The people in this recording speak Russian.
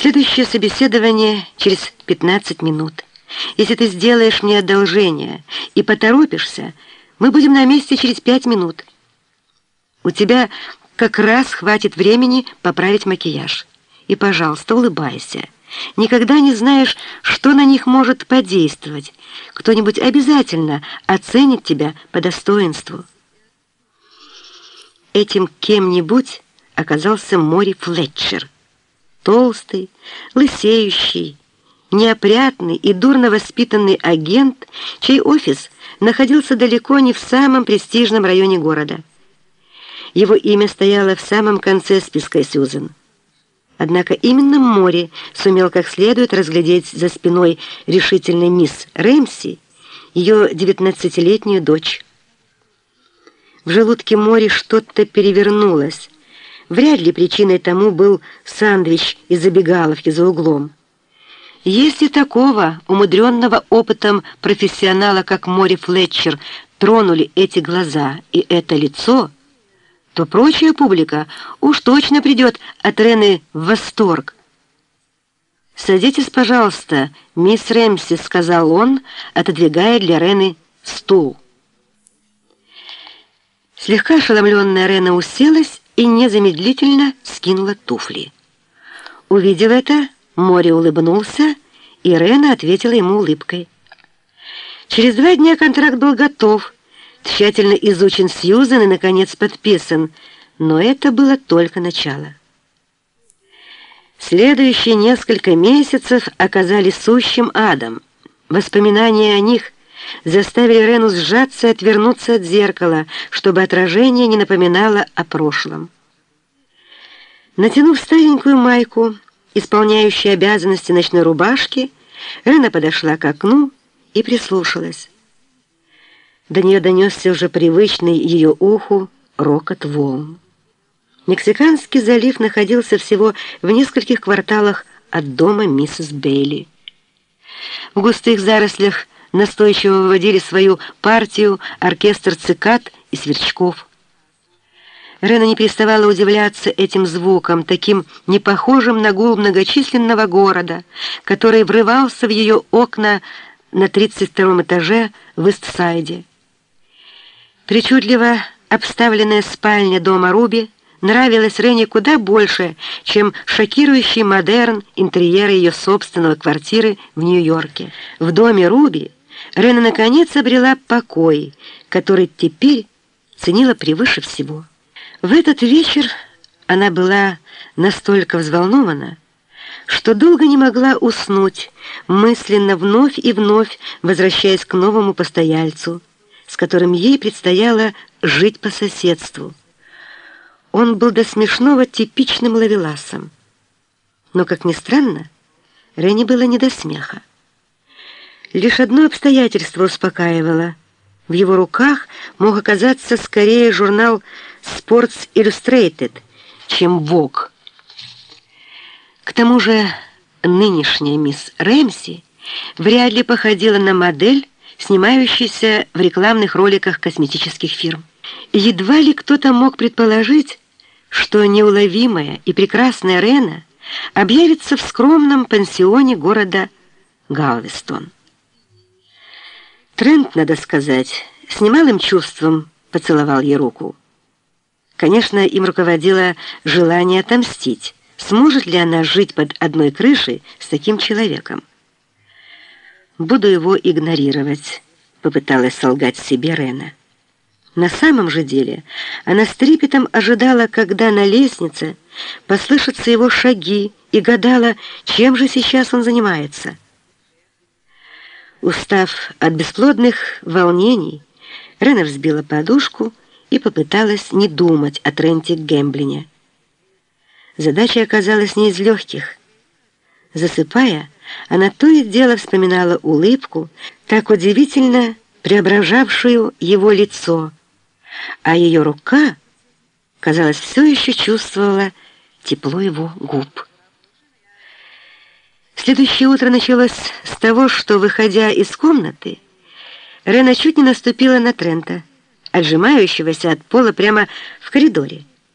Следующее собеседование через 15 минут. Если ты сделаешь мне одолжение и поторопишься, мы будем на месте через пять минут. У тебя как раз хватит времени поправить макияж. И, пожалуйста, улыбайся. Никогда не знаешь, что на них может подействовать. Кто-нибудь обязательно оценит тебя по достоинству. Этим кем-нибудь оказался Мори Флетчер. Толстый, лысеющий, неопрятный и дурно воспитанный агент, чей офис находился далеко не в самом престижном районе города. Его имя стояло в самом конце списка Сьюзен. Однако именно Мори сумел как следует разглядеть за спиной решительной мисс Рэмси ее девятнадцатилетнюю дочь. В желудке Мори что-то перевернулось. Вряд ли причиной тому был сандвич из забегаловки за углом. Если такого умудренного опытом профессионала, как Мори Флетчер, тронули эти глаза и это лицо, то прочая публика уж точно придет от Рены в восторг. «Садитесь, пожалуйста, мисс Рэмси», — сказал он, отодвигая для Рены стул. Слегка ошеломленная Рена уселась и незамедлительно скинула туфли. Увидев это, Мори улыбнулся, и Рена ответила ему улыбкой. Через два дня контракт был готов, тщательно изучен Сьюзен и, наконец, подписан, но это было только начало. Следующие несколько месяцев оказались сущим адом. Воспоминания о них заставили Рену сжаться и отвернуться от зеркала, чтобы отражение не напоминало о прошлом. Натянув старенькую майку, исполняющей обязанности ночной рубашки, Рена подошла к окну и прислушалась. До нее донесся уже привычный ее уху рокот волн. Мексиканский залив находился всего в нескольких кварталах от дома миссис Бейли. В густых зарослях настойчиво выводили свою партию оркестр цикад и сверчков. Рена не переставала удивляться этим звуком, таким непохожим на гул многочисленного города, который врывался в ее окна на 32 этаже в Истсайде. Причудливо обставленная спальня дома Руби нравилась Рене куда больше, чем шокирующий модерн интерьера ее собственного квартиры в Нью-Йорке. В доме Руби Рена наконец обрела покой, который теперь ценила превыше всего. В этот вечер она была настолько взволнована, что долго не могла уснуть, мысленно вновь и вновь возвращаясь к новому постояльцу, с которым ей предстояло жить по соседству. Он был до смешного типичным лавеласом. Но, как ни странно, Рене было не до смеха. Лишь одно обстоятельство успокаивало. В его руках мог оказаться скорее журнал Sports Illustrated, чем Vogue. К тому же нынешняя мисс Рэмси вряд ли походила на модель, снимающийся в рекламных роликах косметических фирм. Едва ли кто-то мог предположить, что неуловимая и прекрасная Рена объявится в скромном пансионе города Галвестон. Трент, надо сказать, с немалым чувством поцеловал ей руку. Конечно, им руководило желание отомстить. Сможет ли она жить под одной крышей с таким человеком? Буду его игнорировать, попыталась солгать себе Рена. На самом же деле она с трепетом ожидала, когда на лестнице послышатся его шаги, и гадала, чем же сейчас он занимается. Устав от бесплодных волнений, Рена взбила подушку и попыталась не думать о Тренте Гемблине. Задача оказалась не из легких. Засыпая, она то и дело вспоминала улыбку, так удивительно преображавшую его лицо, а ее рука, казалось, все еще чувствовала тепло его губ. Следующее утро началось с того, что, выходя из комнаты, Рена чуть не наступила на Трента, отжимающегося от пола прямо в коридоре.